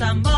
amor.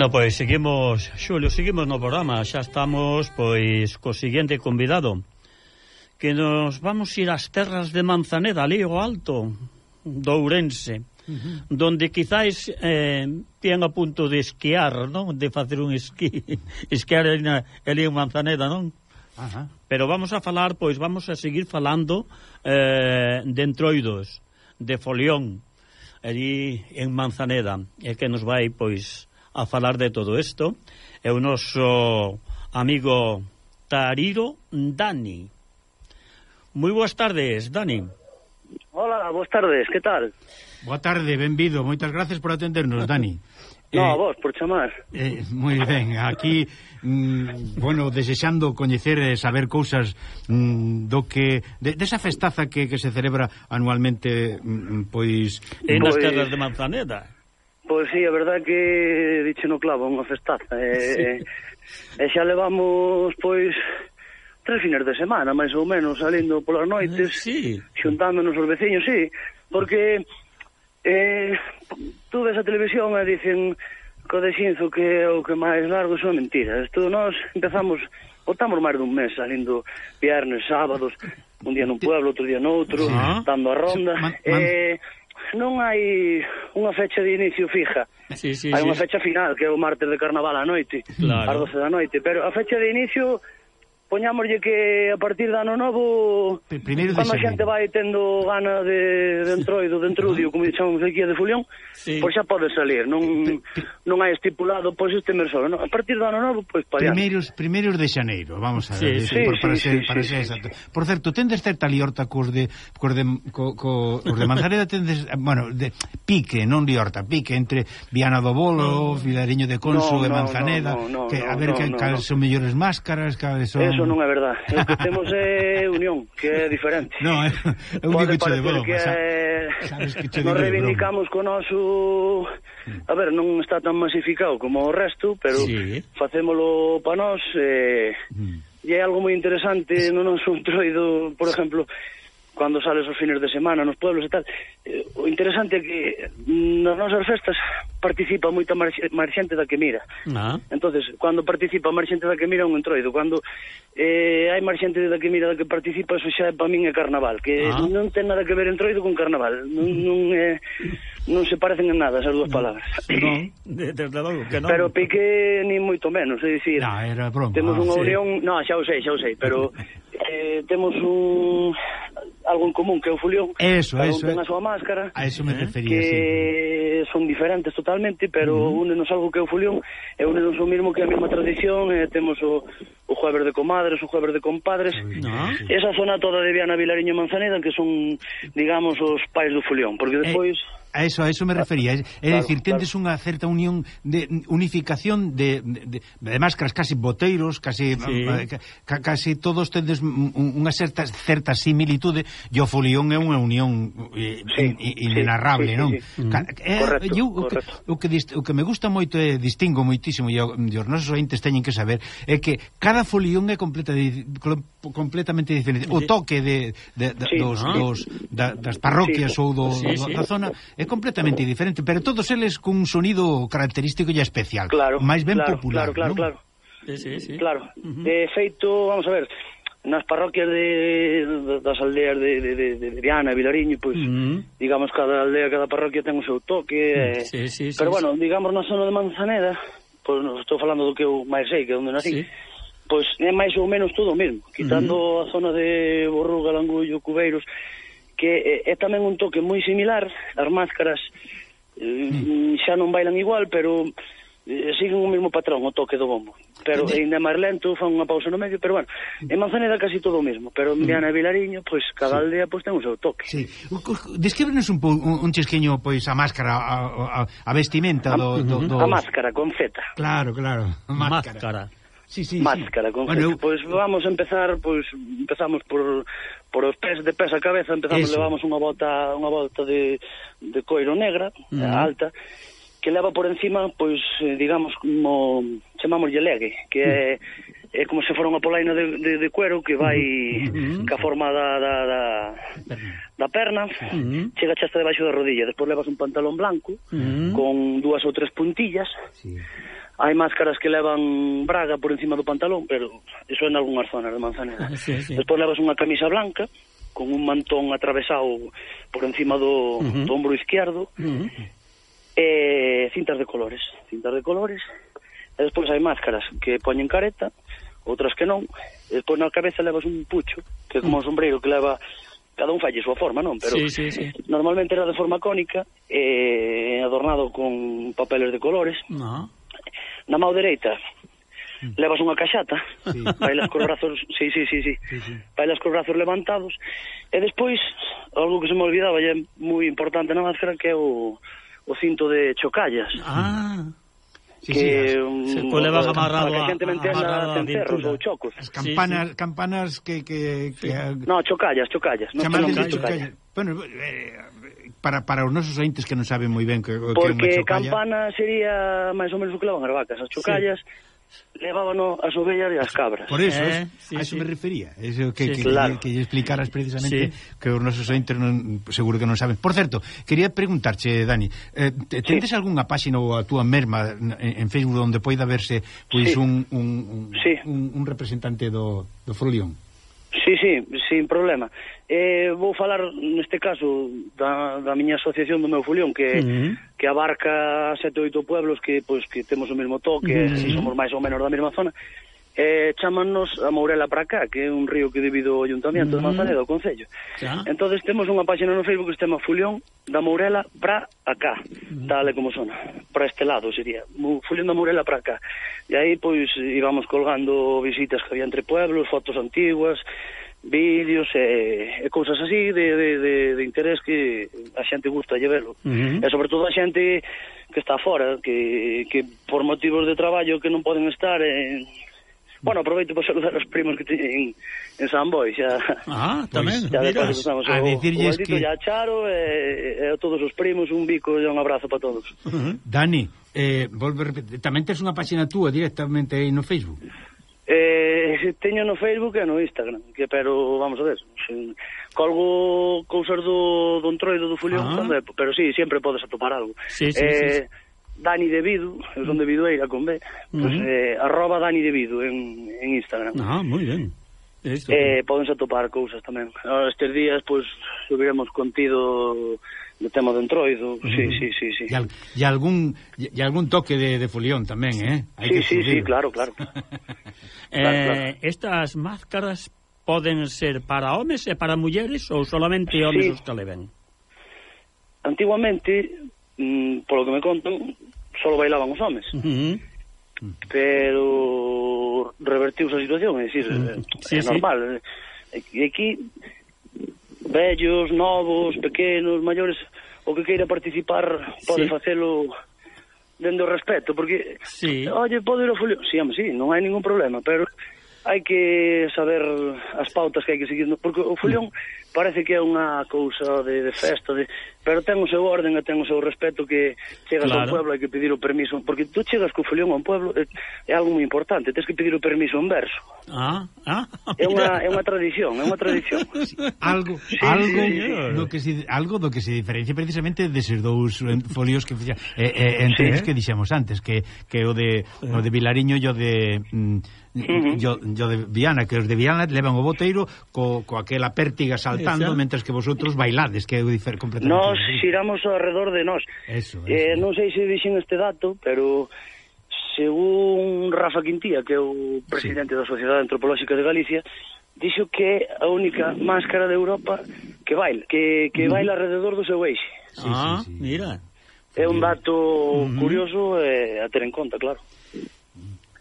Bueno, pois seguimos, Xulio, seguimos no programa, xa estamos pois co seguinte convidado que nos vamos ir ás terras de Manzaneda, ali o alto do Ourense, uh -huh. donde quizáis eh, ten a punto de esquiar, non? De facer un esquí, esquiar ali, na, ali en Manzaneda, non? Ajá. Pero vamos a falar, pois vamos a seguir falando eh, de entroidos, de folión, ali en Manzaneda, e que nos vai, pois, a falar de todo isto é o noso amigo Tariro Dani. Moi boas tardes, Dani. Hola, boas tardes, que tal? Boa tarde, benvido, moitas gracias por atendernos, Dani. No, eh, vos, por chamar. Eh, moi ben, aquí, mm, bueno, desexando coñecer e saber cousas mm, do que... De, desa festaza que, que se celebra anualmente, mm, pois... En mm, as pois terras de Manzaneda Pois sí, a verdad que dixe no clavo unha festaza. E, sí. Eh, e xa levamos, pois, tres fines de semana, máis ou menos, salindo polas noites, ah, sí. xuntándonos os veciños, sí, porque eh, tú ves a televisión e dicen co de Xinzo que o que máis largo son mentiras. Tú, nós empezamos, botamos máis dun mes salindo viernes, sábados, un día nun pueblo, outro día noutro, no. dando a ronda. Man, man... Eh, non hai unha fecha de inicio fija. Sí, sí, hai sí. unha fecha final, que é o martes de carnaval á noite, claro. ás 12 da noite, pero a fecha de inicio poñámoslle que a partir do ano novo Primeiro cando a xente vai tendo gana de, de entroido, de entrudio, como chamamos aquí de Fulión, sí. pois xa pode salir, non non hai estipulado pois este mes solo, non? a partir do ano novo pois para Primeiros primeiros de xaneiro, vamos a ver, sí, sí, por, para sí, ser, sí, para ser sí, exacto. Por certo, tendes certa liorta cos de cos de co, co, os de Manzaneda tendes, bueno, de pique, non liorta, pique entre Viana do Bolo. Vilariño de Conso no, e Manzaneda, no, no, no, que a ver no, que no, cales no. son mellores máscaras, cales son Eso Non é verdade. O que temos é unión, que é diferente. No, é, é un Pode parecer de broma, que, sabes que che nos reivindicamos co noso... A ver, non está tan masificado como o resto, pero sí. facémolo pa nós... Eh... Mm. E é algo moi interesante no noso entroido, por exemplo, cando sales os fines de semana nos pueblos e tal. Eh, o interesante é que mm, nas nosas festas participa moita máis xente da que mira. Ah. entonces cando participa máis xente da que mira é un entroido. Cando eh, hai máis xente da que mira da que participa, eso xa é para min é carnaval, que ah. non ten nada que ver entroido con carnaval. Non, non, é, non se parecen en nada esas dúas mm. palabras. Non, desde logo que non. Pero pique ni moito menos, é dicir, no, era broma, temos unha sí. unión... Non, xa o sei, xa o sei, pero... eh, temos un algo en común que é o fulión. Eso, cada eso, un ten eh. a súa máscara. A eso me eh? refería, que sí. son diferentes totalmente pero uh -huh. únenos algo que é o fulión e únenos o mismo que a mesma tradición e temos o, o jueves de comadres o jueves de compadres. No. esa zona toda de Viana, Vilariño e Manzaneda que son digamos os pais do fulión porque despois eh A eso, a eso me refería. É, é claro, decir, tendes unha certa unión de unificación de, de, de, de máscaras casi boteiros, casi sí. Mm, ca, casi todos tendes unha certa certa similitude e o folión é unha unión eh, sí, inenarrable, sí, sí, non? Sí, sí. É, eh, correcto, eu, o, correcto. Que, o, que, dist, o que me gusta moito é distingo moitísimo e, e os nosos ointes teñen que saber é que cada folión é completa, di, completamente diferente. O toque de, de, de sí, dos, ¿no? dos da, das parroquias sí, ou do, sí, do, sí. da zona É completamente diferente, pero todos eles cun sonido característico e especial, claro, máis ben claro, popular, claro, claro, non? Claro, sí, sí, sí. claro. Uh -huh. De feito, vamos a ver, nas parroquias de, das aldeas de, de, de, de Viana, Vilariño, pois, pues, uh -huh. digamos, cada aldea, cada parroquia ten o seu toque. Sí, eh, sí, sí, pero, sí, bueno, sí. digamos, na zona de Manzaneda, pois, pues, estou falando do que eu máis sei, que é onde nací, sí. pois é máis ou menos todo o mesmo, quitando uh -huh. a zona de Borruga, Langullo, Cubeiros, que é, é tamén un toque moi similar, as máscaras eh, mm. xa non bailan igual, pero eh, siguen o mesmo patrón, o toque do bombo. Pero ainda máis lento, fan unha pausa no medio, pero bueno, en Manzaneda casi todo o mesmo, pero en mm. Viana e Vilariño, pois cada sí. aldea pois, ten o seu toque. Sí. Descríbenos un, po, un chisqueño pois a máscara, a, a, a vestimenta do, do, do... A máscara, con feta. Claro, claro, máscara. máscara sí, sí, máscara sí. con bueno, eu... pois vamos a empezar pois empezamos por por os pés de pés a cabeza empezamos Eso. levamos unha bota unha bota de, de coiro negra uh -huh. alta que leva por encima pois eh, digamos como chamamos legue que é é como se fora unha polaina de, de, de cuero que vai uh -huh. ca forma da da, da, da perna uh -huh. chega hasta debaixo da rodilla despois levas un pantalón blanco uh -huh. con dúas ou tres puntillas sí hai máscaras que levan braga por encima do pantalón, pero eso en algunhas zonas de Manzaneda. Sí, sí. Despois levas unha camisa blanca, con un mantón atravesado por encima do, uh -huh. do ombro izquierdo, uh -huh. e cintas de colores, cintas de colores, e despois hai máscaras que poñen careta, outras que non, e despois na cabeza levas un pucho, que é como un mm. sombreiro que leva cada un falle súa forma, non? Pero sí, sí, sí. normalmente era de forma cónica, eh, adornado con papeles de colores. No na mão dereita hmm. levas unha caxata, sí. bailas cos brazos, sí, sí, sí, sí. sí, sí. bailas cos brazos levantados, e despois, algo que se me olvidaba, e é moi importante na máscara, que é o, o cinto de chocallas. Ah, Sí, que sí, um, se o levan amarrado a, amarrado a cintura. Ou chocos. As campanas, sí, sí. campanas que... que, que sí. No, chocallas, chocallas. No, chocallas. chocallas. Bueno, eh, para, para os nosos ointes que non saben moi ben que, que Porque é unha chocalla... campana sería máis ou menos o que levan as vacas, as chocallas, sí levábano as ovellas e as cabras. Por eso, eh, sí, a eso sí. me refería. Eso que, sí, que, claro. que, que explicaras precisamente sí. que os nosos ointes non, seguro que non saben. Por certo, quería preguntarche, Dani, eh, sí. tendes algunha páxina ou a túa merma en, en Facebook onde poida verse pois sí. un, un, un, sí. un, un representante do, do Frulión? Sí, sí, sin problema. Eh, vou falar neste caso da, da miña asociación do meu fulión que uh -huh. que abarca sete oito pueblos que pois pues, que temos o mesmo toque, uh -huh. somos máis ou menos da mesma zona eh, chamannos a Mourela para cá, que é un río que divide o Ayuntamiento mm. de Manzaneda, o Concello. Claro. Temos unha página no Facebook que se chama Fulión da Mourela para acá, mm. tal e como sona, para este lado sería, Fulión da Mourela para acá. E aí, pois, íbamos colgando visitas que había entre pueblos, fotos antiguas, vídeos e, e cousas así de, de, de, de interés que a xente gusta lle velo. Uh. E sobre todo a xente que está fora, que, que por motivos de traballo que non poden estar en, Bueno, aproveito para saludar os primos que teñen en San Boi, xa. Ah, tamén. Pois, xa mira, a o, decirlles o que... Ya Charo e, e a todos os primos, un bico e un abrazo para todos. Uh -huh. Dani, eh, volve repetir, tamén tes unha página túa directamente aí no Facebook? Eh, teño no Facebook e no Instagram, que pero vamos a ver, se, colgo cousas do do entroido do Fulión, ah. pero si, sí, sempre podes atopar algo. Sí, sí, eh, sí, sí. Dani de Vidu, eu son de Vidueira con B, pues, uh -huh. eh, arroba Dani de Vidu en, en Instagram. Ah, moi ben. Isto, eh, podense atopar cousas tamén. Ahora estes días, pois, pues, subiremos contido do tema do entroido, uh -huh. sí, sí, sí, sí. E, al, e algún e algún toque de, de folión tamén, eh? Hai sí, que sí, sí, claro, claro. eh, claro, claro. Estas máscaras poden ser para homes e para mulleres ou solamente homes sí. os que leven? Antiguamente, mm, polo que me contan, só bailaban os homes. Uh -huh. Pero revertiuse a situación, é dicir, eh, sí, é normal. Sí. Eh. E aquí vellos, novos, pequenos, maiores, o que queira participar pode sí. facelo dendo respeto, porque sí. oye, podo ir ao folio, si, sí, ama, sí, non hai ningún problema, pero hai que saber as pautas que hai que seguir, porque o folión parece que é unha cousa de, de festa, de, pero ten o seu orden e ten o seu respeto que chegas claro. ao pueblo e que pedir o permiso, porque tú chegas co folión ao pueblo é, é algo moi importante, tens que pedir o permiso en verso. Ah, ah, mira. é unha é unha tradición, é unha tradición. Algo sí, algo sí, sí, do que se algo do que se diferencia precisamente deses dous folios que fixa, eh, eh, entre sí, eh? que dixemos antes, que que o de o de Vilariño e o de mm, yo, yo de Viana, que os de Viana levan o boteiro co, co aquela pértiga sal saltando mentras que vosotros bailades, que é difer completamente. Nós xiramos ao redor de nós. Eso, eso. Eh, non sei se dixen este dato, pero según Rafa Quintía, que é o presidente sí. da Sociedade Antropolóxica de Galicia, dixo que é a única máscara de Europa que baila, que, que baila alrededor do seu eixe. Sí, ah, sí, sí. mira. É un dato curioso eh, a ter en conta, claro.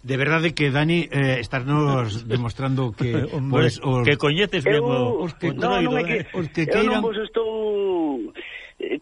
De verdade que Dani eh, estarnos demostrando que Hombre, pues, os... que coñeces mesmo os que, no, non, non, que, eh. os que queiran... Eu non vos estou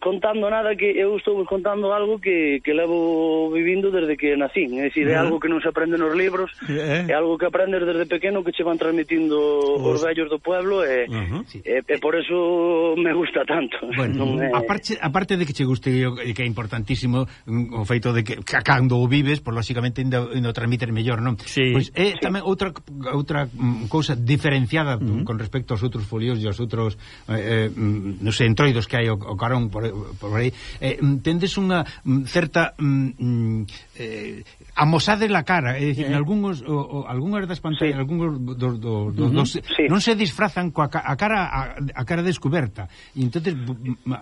contando nada que eu estou contando algo que, que levo vivindo desde que nacín, é dicir, é algo que non se aprende nos libros, é, eh. é algo que aprendes desde pequeno que che van transmitindo os, os vellos do pueblo e, uh -huh. e, e por eso me gusta tanto. Bueno, non é... aparte, aparte de que che guste que é importantísimo mm, o feito de que, que cando o vives, pois, por lógicamente ainda, ainda o transmites mellor, non? Sí. Pois é sí. tamén outra outra mm, cousa diferenciada uh -huh. con respecto aos outros folios e aos outros eh, eh, mm, non sei, entroidos que hai o, o carón por por aí, eh, mm, tendes unha mm, certa mm, mm, eh, amosade la cara, é dicir, eh. algúns o, o, algunhas das pantallas, sí. algúns dos, dos, dos, uh -huh. dos sí. non se disfrazan coa ca, a cara a, a cara descoberta. E entonces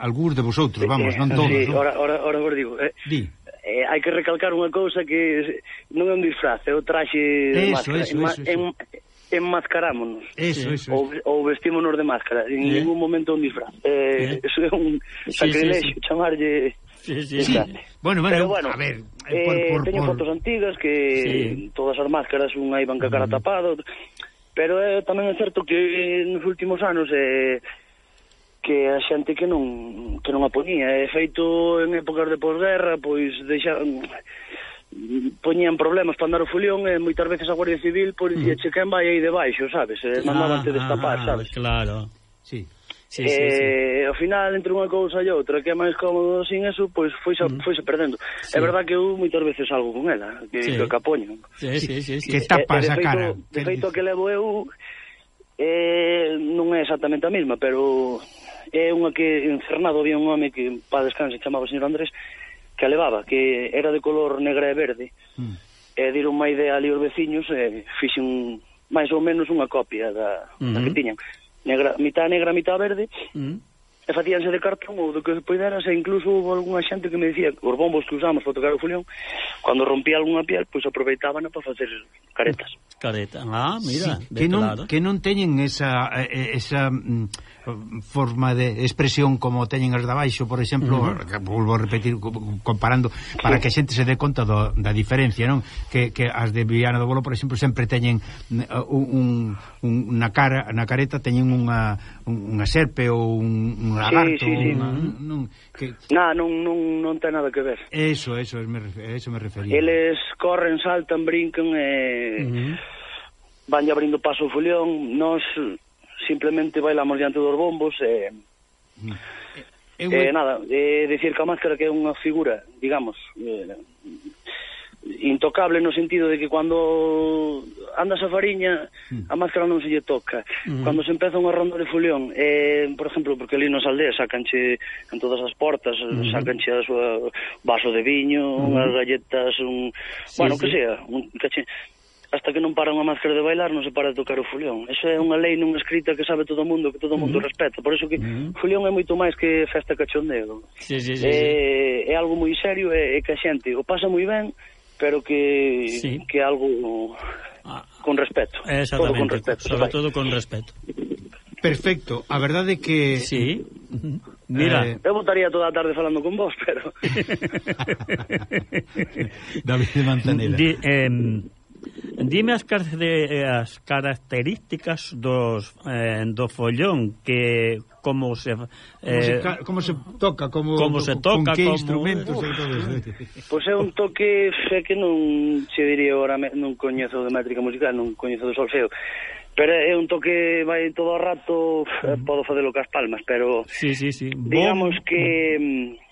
algúns de vosotros, vamos, eh, non todos. Sí, non? Ora, ora, ora vos digo, eh. Di eh, hai que recalcar unha cousa que non é un disfraz, é o traxe eso, de máscara. Eso, en, eso, en, eso enmascarámonos. Eso, eso. Ou, ou vestímonos de máscara, en eh. ningún momento un disfraz. Eh, eh. Eso é un sacrilexio, sí, sí, sí. chamarlle... Sí, sí, sí. Bueno, bueno, Pero bueno, a ver, eh, eh, por, por, teño por... fotos antigas que sí. todas as máscaras unha iban ca cara mm. tapado, pero eh, tamén é certo que eh, nos últimos anos eh, que a xente que non que non a poñía, é eh, feito en épocas de posguerra, pois deixa poñían problemas para andar o fulión e moitas veces a Guardia Civil por dicía mm. che quen vai aí debaixo, sabes? E mandaban ah, te destapar, ah, ah, sabes? Claro, sí. Sí, eh, sí, sí. ao final entre unha cousa e outra que é máis cómodo sin eso, pois foi foise, mm. foise perdendo. Sí. É verdad que eu moitas veces algo con ela, que sí. que capoño. Sí, sí, sí, sí. Que está esa cara. De feito que levo eu eh, non é exactamente a mesma, pero é unha que encernado había un home que pa descanse chamaba o señor Andrés que levaba, que era de color negra e verde, mm. e diron unha idea ali os veciños e fixen máis ou menos unha copia da, mm -hmm. da que hmm. tiñan. Negra, mitad negra, mitad verde, mm -hmm e facíanse de cartón ou do que poideras e incluso houve algunha xente que me dicía que os bombos que usamos para tocar o folión cando rompía algunha piel, pois aproveitaban para facer caretas. Careta. Ah, mira, sí, que non claro. que non teñen esa esa mm, forma de expresión como teñen as de baixo, por exemplo, uh -huh. volvo a repetir comparando para que a xente se dé conta do, da diferencia, non? Que, que as de Viana do Bolo, por exemplo, sempre teñen eh, un, un, unha cara, na careta teñen unha unha serpe ou un, un lagarto, sí, sí, sí. Una, non, que... nah, non, non, non ten nada que ver. Eso, eso, me, eso me refería. Eles corren, saltan, brincan e... Uh -huh. Vanlle abrindo paso o folión, nós simplemente bailamos diante dos bombos e... Uh -huh. Eh, eh, nada, eh, decir que a máscara que é unha figura, digamos, eh, intocable no sentido de que cando andas a fariña mm. a máscara non se lle toca mm. cando se empeza unha ronda de fuleón eh, por exemplo, porque ali nos aldeas sacanche en todas as portas mm-hmm. mm. sacanche a súa vaso de viño mm. unhas galletas un... Sí, bueno, sí. que sea un caché hasta que non para unha máscara de bailar non se para de tocar o fuleón eso é unha lei non escrita que sabe todo o mundo que todo o mundo mm. respeta por iso que mm. fuleón é moito máis que festa cachondeo sí, sí, sí, é, sí. é algo moi serio e, e que a xente o pasa moi ben pero que sí. que algo ah. con respeto. Todo con respeto, sobre todo con respeto. Perfecto, a verdade que... Sí, mira... Eh... Eu votaría toda a tarde falando con vos, pero... David de Manzanera. Di, eh, Dime as, car de, eh, as características dos eh, do follón que como se eh, como se, eh, como se toca, como como se toca, con que como... instrumentos e todo. Pois é un toque é que non che diría agora non coñezo de métrica musical, non coñezo do solfeo. Pero é un toque vai todo o rato, eh, uh -huh. podo facelo cas palmas, pero Sí, sí, sí. Digamos Bom... que mm,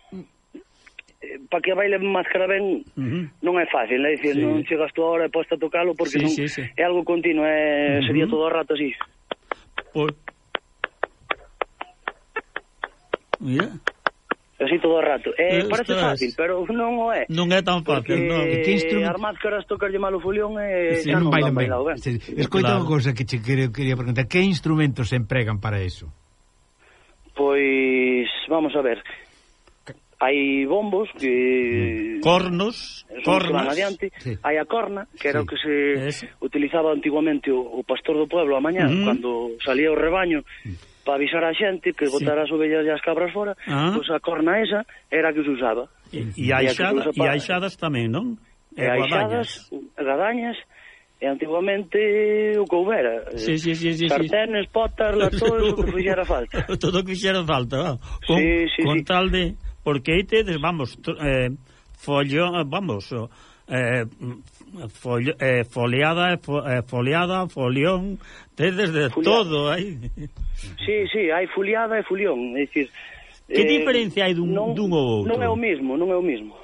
para que baile máscara ben uh -huh. non é fácil, é dicir, sí. non chegas tú agora e posta a tocalo porque sí, non sí, sí. é algo continuo, é, uh -huh. sería todo o rato así. Por... Mira. Así todo o rato. Eh, eh parece estás... fácil, pero non o é. Non é tan fácil, non. Que instrumento... As máscaras horas tocarlle malo fulión e... Eh, sí, non bailan ben. ben. Sí, Escoita claro. unha cousa que che quería, quería preguntar. Que instrumentos se empregan para eso? Pois, vamos a ver hai bombos que mm. cornos, cornas, adiante, sí. hai a corna, que era sí. o que se es. utilizaba antiguamente o, o pastor do pueblo a mañá mm. cando salía o rebaño. Mm. Para avisar a xente que botar sí. as ovellas e as cabras fora, ah. pois a corna esa era a que se usaba. E, e, aixada, e aixadas tamén, non? E, e aixadas, gadañas, e antiguamente o que houbera. Eh, sí, sí, sí, sí, Sartenes, sí. potas, latores, o que fixera falta. Todo o que fixera falta, con, sí, sí, con sí. tal de porque aí tedes, vamos, eh, follo, eh, vamos, eh, follo, eh, foliada, eh, fo, eh, foliada, folión, tedes de fuliada. todo aí. Sí, sí, hai foliada e folión, é dicir... Que eh, diferencia hai dun, non, dun ou outro? Non é o mismo, non é o mismo.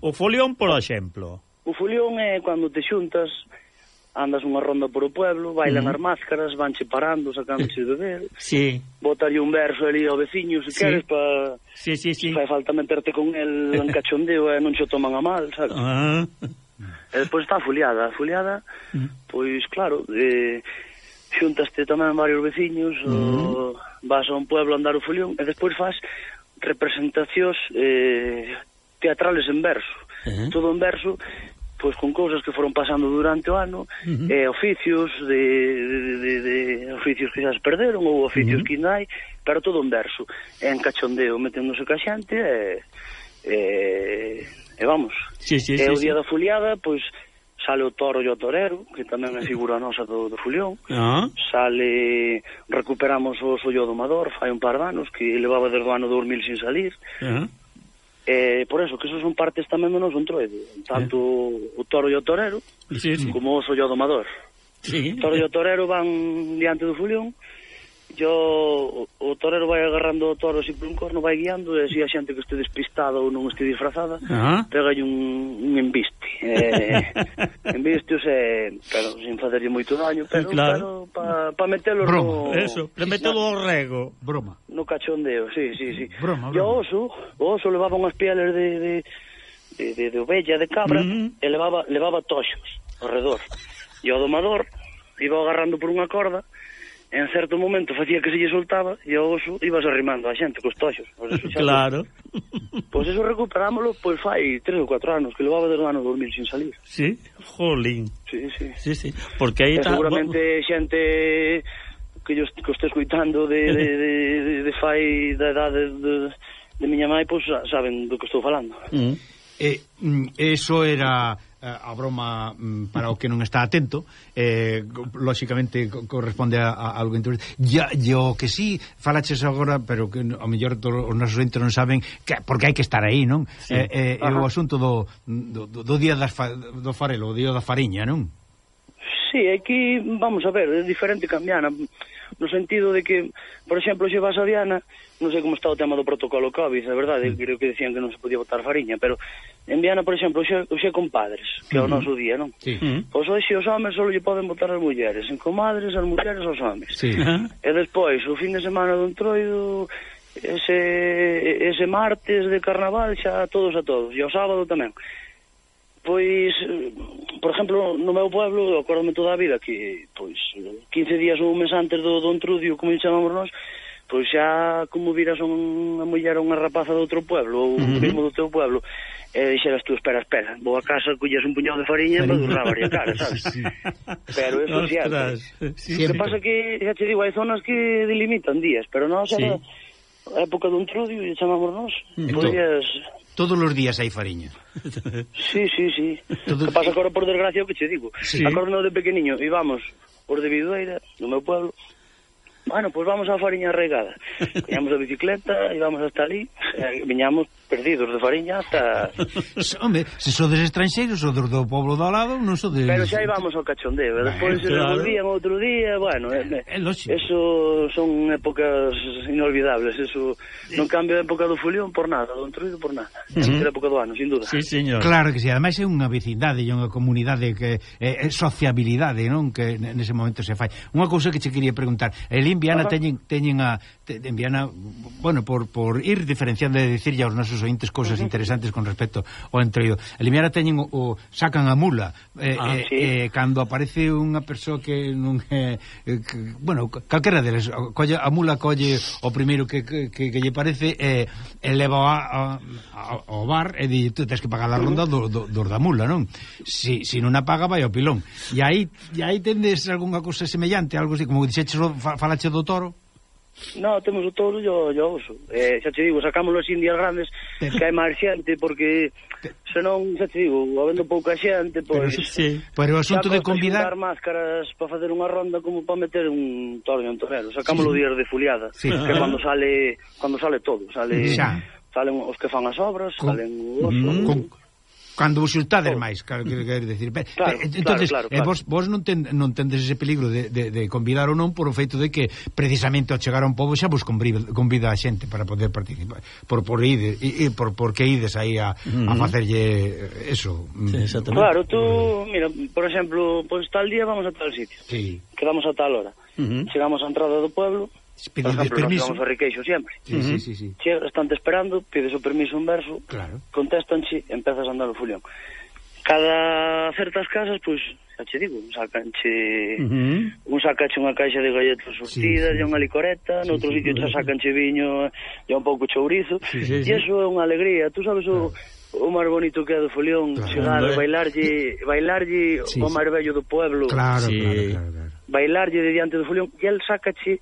O folión, por exemplo. O folión é cando te xuntas andas unha ronda por o pueblo, bailan mm. as máscaras, vanche parando, sacándoche de ver, sí. botarlle un verso ali ao veciño, se sí. queres, pa... Sí, sí, sí. fai falta meterte con el en cachondeo e eh, non xo toman a mal, sabes? Ah. E despois está a foliada, a foliada, mm. pois claro, eh, xuntaste tamén varios veciños, mm. o, vas a un pueblo a andar o folión, e despois faz representacións eh, teatrales en verso, uh -huh. todo en verso, pois con cousas que foron pasando durante o ano, uh -huh. eh, oficios de, de, de, de oficios que xa se perderon ou oficios uh -huh. que nai, hai, pero todo en verso, en cachondeo, meténdose ca xente e eh, eh, eh, vamos. Sí, sí, e sí, o día sí. da foliada, pois sale o toro e o torero, que tamén é figura nosa do, do Fulión. Ah. Uh -huh. Sale recuperamos o sollo do Mador, fai un par de anos que levaba desde o ano 2000 sin salir. Uh -huh. Eh, por eso, que eso son partes tamén menos un troido. Tanto eh. o toro e o torero, sí, sí. como o sollo domador. Sí. O toro e o torero van diante do fulión, yo o, o torero vai agarrando o toro sempre un corno vai guiando e se a xente que este despistada ou non este disfrazada ah. pega un, un embiste. Eh, embistios eh, pero sin facerlle moito daño pero claro, claro para pa metelo broma, no, eso, le metelo ao rego. Broma. No cachondeo, sí, sí, sí. Broma, broma. e o oso, o oso levaba unhas pieles de, de, de, de, de ovella de cabra mm -hmm. e levaba, levaba toxos ao redor. E o domador iba agarrando por unha corda en certo momento facía que se lle soltaba e o oso ibas arrimando a xente cos toxos. claro. Pois eso recuperámoslo pois fai tres ou cuatro anos, que levaba dos anos dormir sin salir. Sí, jolín. Sí, sí. sí, sí. Porque aí está... Seguramente xente que yo que estou escuitando de, de, de, de, de fai da edade de, de miña mãe, pois saben do que estou falando. Mm. E, eh, eso era Eh, a broma mm, para o que non está atento eh, lóxicamente corresponde a, a algo ya, yo que sí, falaches agora pero que o mellor os nosos entes non saben que, porque hai que estar aí, non? Sí. Eh, eh, é o asunto do, do, do día das fa, do farelo, o día da fariña, non? Sí, aquí vamos a ver, é diferente cambiar no sentido de que, por exemplo, se vas a Viana, non sei como está o tema do protocolo COVID, é verdade, mm. creo que decían que non se podía botar fariña, pero en Viana, por exemplo, xe, xe compadres, que é o mm-hmm. noso día, non? Sí. Mm-hmm. Pois hoxe os homens só lle poden botar as mulleres, en comadres as mulleres aos homens. Sí. Mm-hmm. E despois, o fin de semana do Entroido, ese, ese martes de carnaval xa todos a todos, e o sábado tamén. Pois, eh, por exemplo, no meu pueblo, acordame toda a vida que, pois, 15 días ou un mes antes do Don Trudio, como chamamos nós, pois xa como viras unha muller ou unha rapaza de outro pueblo ou uh -huh. mesmo do teu pueblo e eh, dixeras tú, espera, espera, vou a casa colles un puñado de fariña e me durraba a cara, sabes? Sí. Pero eso xa sí, sí, que pasa que, xa te digo, hai zonas que delimitan días, pero non xa sí. a época do trudio e chamamos nós, entón, podías Todos os días hai fariña. Sí, sí, sí. Todo... Que pasa agora, por desgracia, o que che digo. Sí. Acordo de pequeniño, íbamos por de Vidueira, no meu pueblo, bueno, pois pues vamos á fariña regada. Coñamos a bicicleta, íbamos hasta ali, eh, viñamos perdidos de Fariña hasta... Home, se sodes estranxeiros, sodes do pobo do lado, non sodes... Pero xa íbamos ao cachondeo, e despois se claro. volvían outro día, bueno... Eh, eh, eso son épocas inolvidables, eso... Non cambia a época do fulión por nada, do entruido por nada. Uh -huh. É a época do ano, sin duda. Sí, señor. Claro que sí, ademais é unha vecindade e unha comunidade que... É, é sociabilidade, non? Que nese momento se fai. Unha cousa que che quería preguntar, el Viana teñen, teñen a... Te, en Viana, bueno, por, por ir diferenciando e dicirlle aos nosos os ointes cousas uh -huh. interesantes con respecto ao entroido. A Limiara teñen o, o sacan a mula eh, ah, eh, sí. eh, cando aparece unha persoa que non é eh, que, bueno, calquera deles colle a mula colle o primeiro que, que, que, que lle parece eh, e leva a, a, ao bar e di tú tens que pagar a ronda do, do, do da mula, non? Si, si non a paga vai ao pilón. E aí e aí tendes algunha cousa semellante, algo así como dixeches falache do toro No, temos o touro e o, e o oso. Eh, xa te digo, sacamos os indias grandes pero, que hai máis xente porque senón, xa te digo, habendo pouca xente, pois Pero, sí. pero o asunto de convidar máscaras para facer unha ronda como para meter un toro e un torero. Sacámoslo sí. días de fuliada, sí. que cando sale, cando sale todo, sale xa. salen os que fan as obras, con, salen os, mm, con, Cando vos xultades oh. máis, claro, quero, quer decir. Pero, claro, entonces, claro, claro, claro. Vos, vos non, ten, non tendes ese peligro de, de, de convidar ou non por o feito de que precisamente ao chegar a un pobo xa vos convida, convida a xente para poder participar. Por por ide, e, e por por que ides aí a, a facerlle eso. Sí, claro, tú, mira, por exemplo, pois pues, tal día vamos a tal sitio. Sí. Quedamos a tal hora. Uh -huh. Chegamos á entrada do pueblo Pedir Por exemplo, permiso. nos riqueixo sempre. Sí, uh -huh. sí, sí, sí. Chegas, estante esperando, pides o permiso un verso, claro. contestanche, empezas a andar o fulión. Cada certas casas, pois, pues, xa che digo, sacanche uh -huh. un sacache unha caixa de galletas surtidas sí, sí. e unha licoreta, sí, noutro sí, sitio xa sacanche viño e un pouco chourizo, sí, sí, e sí. iso é unha alegría. Tú sabes o, o máis bonito que é do folión, claro, chegar, eh? bailarlle, bailarlle sí, o máis bello do pueblo. Claro, sí. claro, claro, claro. Bailarlle de diante do folión e el sacache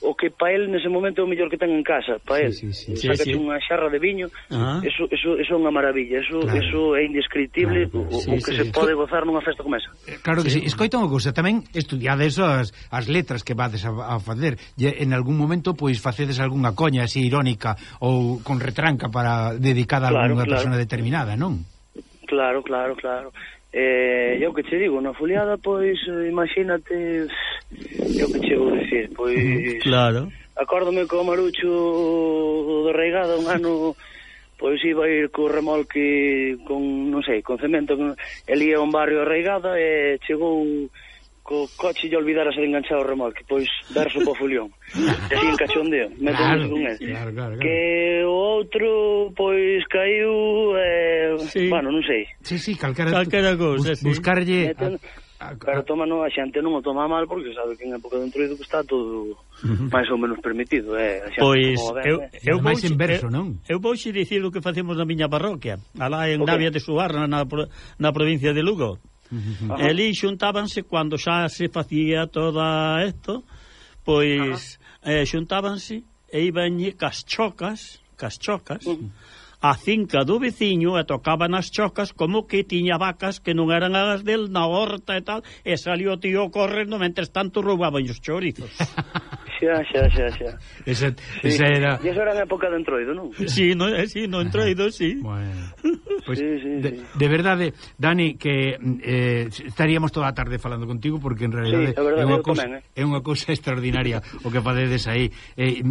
o que pa el nese momento é o mellor que ten en casa, pa el. Sí, sí, sí, Sácate sí, sí. unha xarra de viño, ah. eso, eso, eso é unha maravilla, eso, claro. eso é indescriptible claro, o, sí, o que sí, se sí. pode gozar nunha festa como esa. Eh, claro que sí, sí. escoita unha cousa, tamén estudiades as, as letras que vades a, a facer, e en algún momento pois facedes algunha coña así irónica ou con retranca para dedicada claro, a algunha claro. persona determinada, non? Claro, claro, claro. Eh, eu que che digo, na foliada, pois, imagínate, eu que che vou dicir, pois... Claro. Acórdome co Marucho do Reigada un ano, pois iba a ir co remolque con, non sei, con cemento, con, el ia un barrio Reigada e chegou co coche lle olvidarase ser enganchado o remolque, pois verso po fulión. Así en cachondeo, me claro, con el. Claro, claro, claro. Que o outro, pois, caiu... Eh, sí. Bueno, non sei. Sí, sí, calquera, calquera cosa, bus, sí. Buscarlle... Meten... A, a, pero toma non, a xente non o toma mal porque sabe que en época do entroido que está todo máis ou menos permitido, eh. Pois ben, eu eh. eu vou máis inverso, non? Eu vou xe dicir o que facemos na miña parroquia, alá en okay. Navia de Suarna, na, na provincia de Lugo. Ajá. Elí xuntábanse cando xa se facía toda isto, pois eh, xuntábanse e iban cas chocas, cas chocas, a finca do veciño e tocaban as chocas como que tiña vacas que non eran as del na horta e tal, e salió o tío correndo, mentre tanto roubaban os chorizos. xa, xa, xa, xa. Esa, sí. esa era... E esa era na época do Entroido, non? Sí, no, eh, sí, no Entroido, sí. Bueno, pues, sí, sí, de, sí. de verdade, Dani, que eh, estaríamos toda a tarde falando contigo porque en realidade sí, verdade, é unha cousa eh? é unha cousa extraordinaria o que fadedes aí. Eh,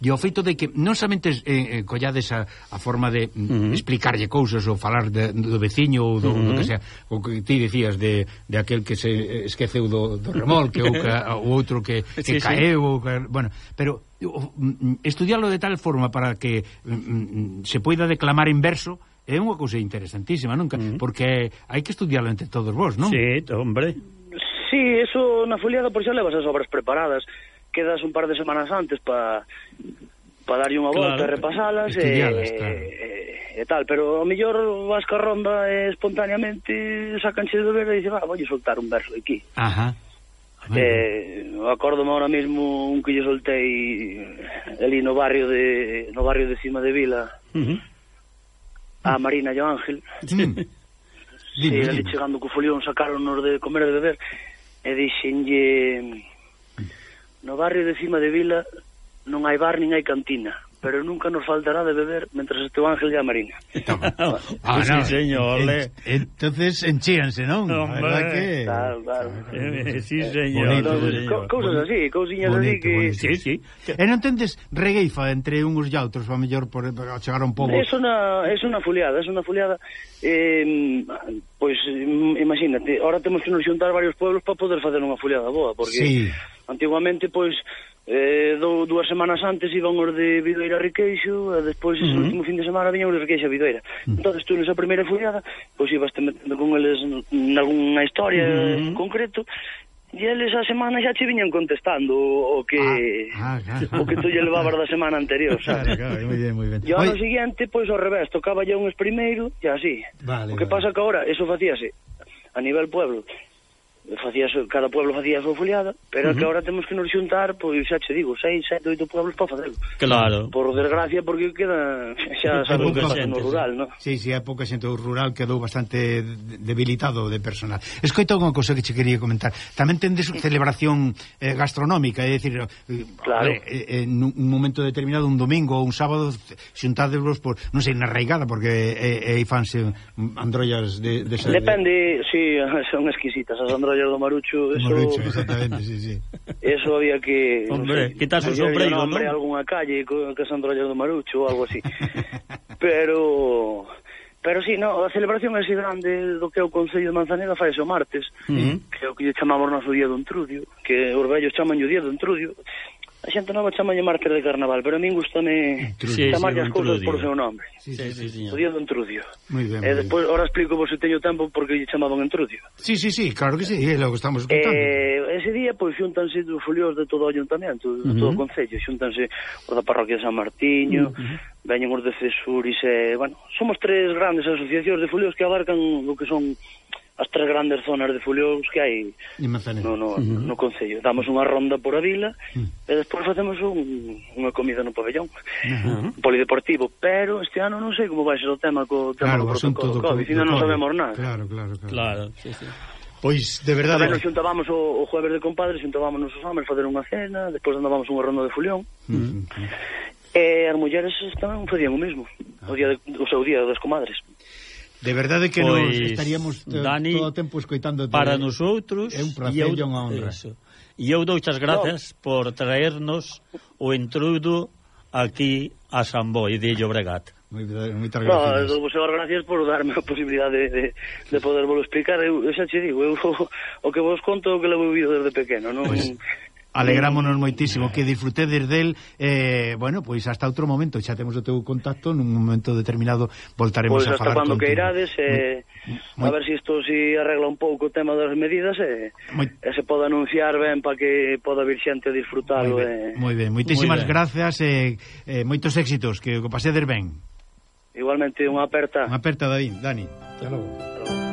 e o feito de que non somente eh, eh collades a, a forma de mm, uh -huh. explicarlle cousas ou falar de, do veciño ou do, uh -huh. do que sea, o que ti dicías de, de aquel que se esqueceu do, do remolque ou que, o outro que, que sí, caeu sí. ou que bueno, pero mm, mm, estudiarlo de tal forma para que mm, mm se poida declamar en verso é unha cousa interesantísima, nunca, mm-hmm. porque hai que estudiarlo entre todos vos, non? Sí, hombre. Sí, eso na foliada por xa levas as obras preparadas, quedas un par de semanas antes para para darlle unha volta, claro, repasalas e, e, claro. e, e tal, pero ao mellor vas ca ronda e espontaneamente sacanche de ver e dices, ah, va, vou soltar un verso aquí. Ajá. Eh, acordo ahora mismo un que lle soltei ali no barrio de no barrio de Cima de Vila. Uh -huh. A Marina e o Ángel. Mm. Sí, dime, ali dime. chegando co folión sacaron-nos de comer e de beber e dixenlle no barrio de Cima de Vila non hai bar nin hai cantina pero nunca nos faltará de beber mentras este ángel ya marina. Ah, ah, sí, no. señor. En, entonces enchíanse, non? Hombre, verdad que... Tal. Eh, sí, eh, señor. Bonito, entonces, co cousas así, cousiñas así que... Bonito. Sí, sí. E non tendes regueifa entre uns e outros, va mellor por, por chegar a un pobo... É unha, es unha foliada, é unha foliada... Eh, pois, imagínate, ahora temos que nos xuntar varios pueblos para poder facer unha foliada boa, porque... Sí. Antiguamente, pois, Eh, do, dúas semanas antes iban os de Vidoira a Riqueixo e despois uh -huh. ese último fin de semana viñan os de Riqueixo a Vidoira uh -huh. entonces tú nesa primeira fullada pois ibas te metendo con eles nalgúna historia uh -huh. en concreto E eles a semana xa che viñan contestando o que ah, ah, claro. o que tú lle levabas da semana anterior, sabes? Claro, claro, moi ben, moi ben. E ao ano seguinte, pois ao revés, tocaba ya uns primeiro e así. Vale, o que vale. pasa que agora, eso facíase a nivel pueblo facías, cada pueblo facía a súa foliada, pero uh -huh. que agora temos que nos xuntar, pois xa che digo, seis, sete, oito pueblos para facelo. Claro. Por desgracia, porque queda xa sabes que xente, no rural, non? Sí, sí, a pouca xente do rural quedou bastante debilitado de personal. Escoita unha cousa que che quería comentar. Tamén tendes celebración eh, gastronómica, é dicir, eh, claro. eh, eh en un momento determinado, un domingo ou un sábado, xuntadevos por, non sei, na raigada, porque eh, eh, fanse androllas de, de, de... Depende, si sí, son exquisitas as androllas do Marucho, eso... Marucho, exactamente, sí, sí. Eso había que... Hombre, no sé, quitarse o sombreiro, ¿no? Hombre, algunha calle que son medallas do Marucho ou algo así. pero... Pero sí, no, a celebración é así grande do que é o Concello de Manzaneda fai o martes, uh -huh. que é o que lle chamamos noso día do Entrudio, que os vellos chaman o día do Entrudio, A xente nova chamalle mártir de carnaval, pero a min gustame sí, chamarlle sí, as cousas por seu nome. Sí, sí, sí, sí, o día do entrudio. Moi ben, E despois, ahora explico vos se teño tempo porque lle chamaban entrudio. Sí, sí, sí, claro que sí, é lo que estamos escutando. Eh, ese día, pois, xuntanse dos folios de todo o ayuntamento, de uh -huh. todo o Concello, xuntanse os da parroquia de San Martiño, uh -huh. veñen os de Cesuris, e, bueno, somos tres grandes asociacións de folios que abarcan o que son as tres grandes zonas de fuleóns que hai no, no, uh -huh. no Concello. Damos unha ronda por a vila uh -huh. e despois facemos un, unha comida no pabellón uh -huh. polideportivo, pero este ano non sei como vai ser o tema co tema claro, do protocolo COVID, ainda non sabemos nada. Claro, claro, claro. claro sí, sí. Pois, de verdade... Tamén nos xuntábamos o, o jueves de compadres, xuntábamos os homens fazer unha cena, despois andábamos unha ronda de fulión. Uh -huh. E as mulleres tamén facían o mesmo, ah. o, día de, o seu día das comadres. De verdade que pois, nos estaríamos eh, Dani, todo o tempo escoitando para eh, nos outros é un placer e unha honra. Eso. E eu douche grazas no. por traernos o intrudo aquí a San Boi de Llobregat. Moitas gracias. No, vos gracias por darme a posibilidade de, de, de podervolo explicar. Eu, eu xa che digo, eu, o que vos conto o que levo vivido desde pequeno. Non, pues, Alegrámonos moitísimo que disfrutedes del eh, bueno, pois hasta outro momento xa temos o teu contacto nun momento determinado voltaremos pois a falar contigo. Pois hasta cando queirades eh, moi, a ver se si isto si arregla un pouco o tema das medidas e eh, moi, eh, se pode anunciar ben para que poda vir xente a disfrutalo. Moi ben, eh. moi ben. moitísimas moi ben. grazas e eh, eh, moitos éxitos, que o paseades ben. Igualmente unha aperta. Unha aperta, David, Dani. Hasta logo. Hasta logo.